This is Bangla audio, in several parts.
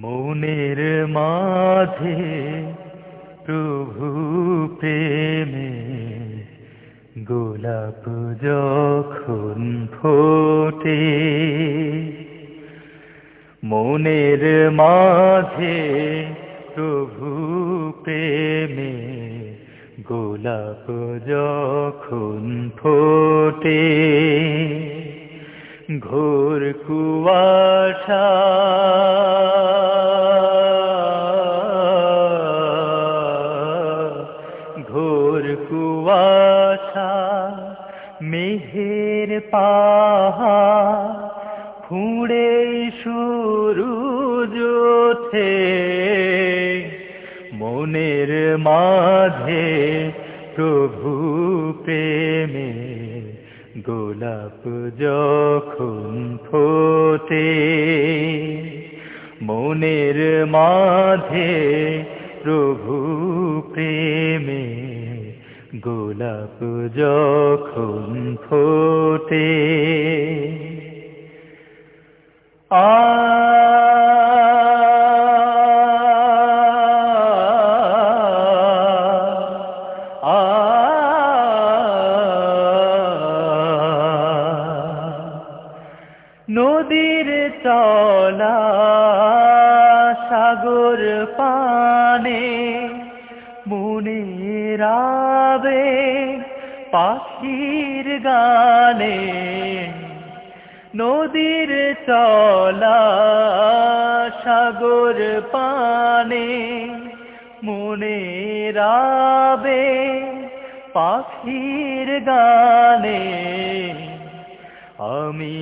মনের মাঝে প্রভু প্রেমে গোলাপ যখন ফোটে, মনের মাঝে প্রভু প্রেমে গোলাপ যখন ফোটে, ঘোর কুয়াশা মেহের পাহা ফুঁড়ে শুরু ওঠে মনের মাঝে প্রভু প্রেমে গোলাপ যখন ফোতে মনের মাঝে প্রভু প্রেমে গোলাপ যখন ফোটে আ নদীর চলা সাগর পানে মনে রাবে পাখির গানে নদীর চলা সাগর পানে মনে রাবে পাখির গানে আমি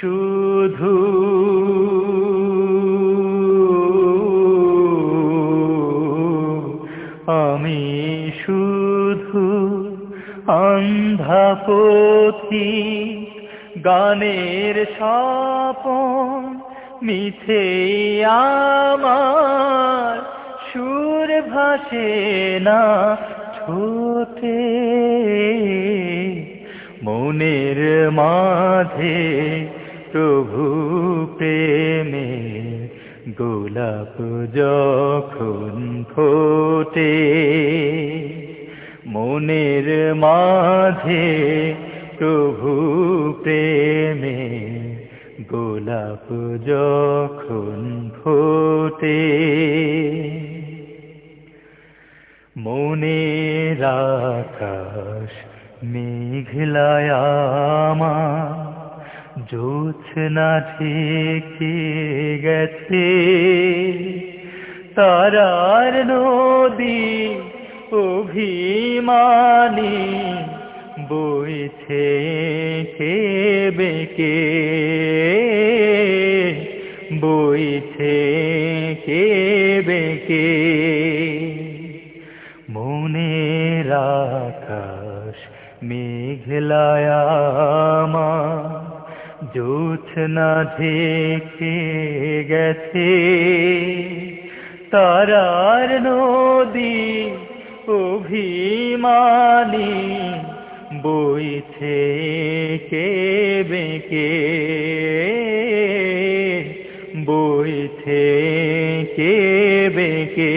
শুধু অন্ধাপথি, গানের স্বপন মিছে আমার, সুর ভাসে না ছোটে মনের মাঝে প্রভু প্রেমে গোলাপ যখন ফোটে মনের মাঝে প্রভু প্রেমে গোলাপ যখন ফোটে, মনের আকাশ মেঘলায়ামা জোছনা ঠেকে গেছে, তারার নদী অভিমানী বইছে কে বেকে। বইছে কে বেকে। মনের আকাশ মেঘলায়ামা জোছনা ঢেকে গেছে। তারার নদী অভিমানী বইছে কে বেকে বইছে কে বেকে।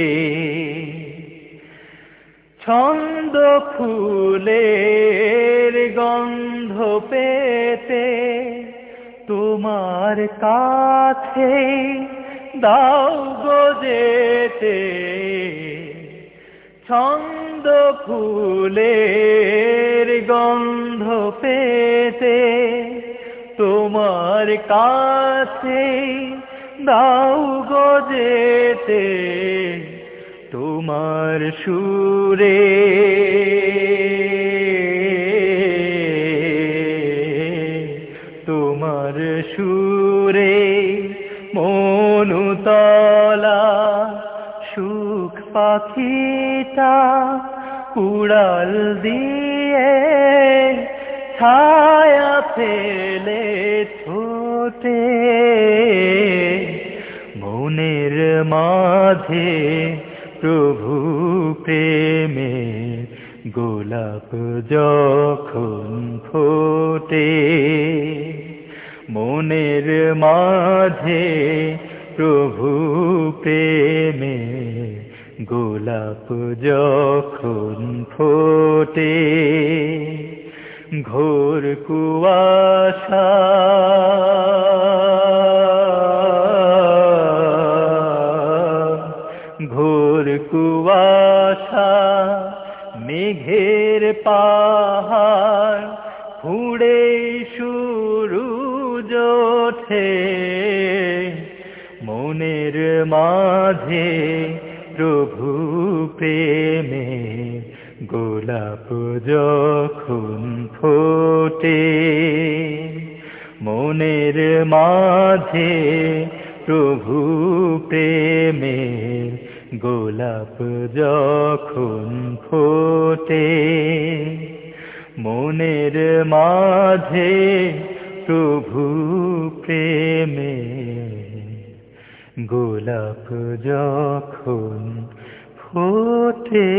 ছন্দ ফুলের গন্ধ পেতে তোমার কাছে দাও গজেতে ছন্দ ফুলের গন্ধ পেতে তোমার কাছে দাও গজেতে তোমার সুরে। তোমার সুরে মনুতলা সুখ পাখিটা উড়াল দিয়ে ছায়া ফেলে ছোটে। মনের মাঝে প্রভু প্রেমে গোলাপ যখন ফোটে, মনের মাঝে প্রভু প্রেমে গোলাপ যখন ফোটে ঘোর কুয়াশা। ঘোর কুয়াশা মেঘের পাহাড় ফুড়ে শুরু জোঠে। মনের মাঝে প্রভু প্রেমে গোলাপ যখন ফোটে, মনের মাঝে প্রভু প্রেমে গোলাপ যখন ফোটে, মনের মাঝে প্রভু প্রেমে গোলাপ যখন ফোটে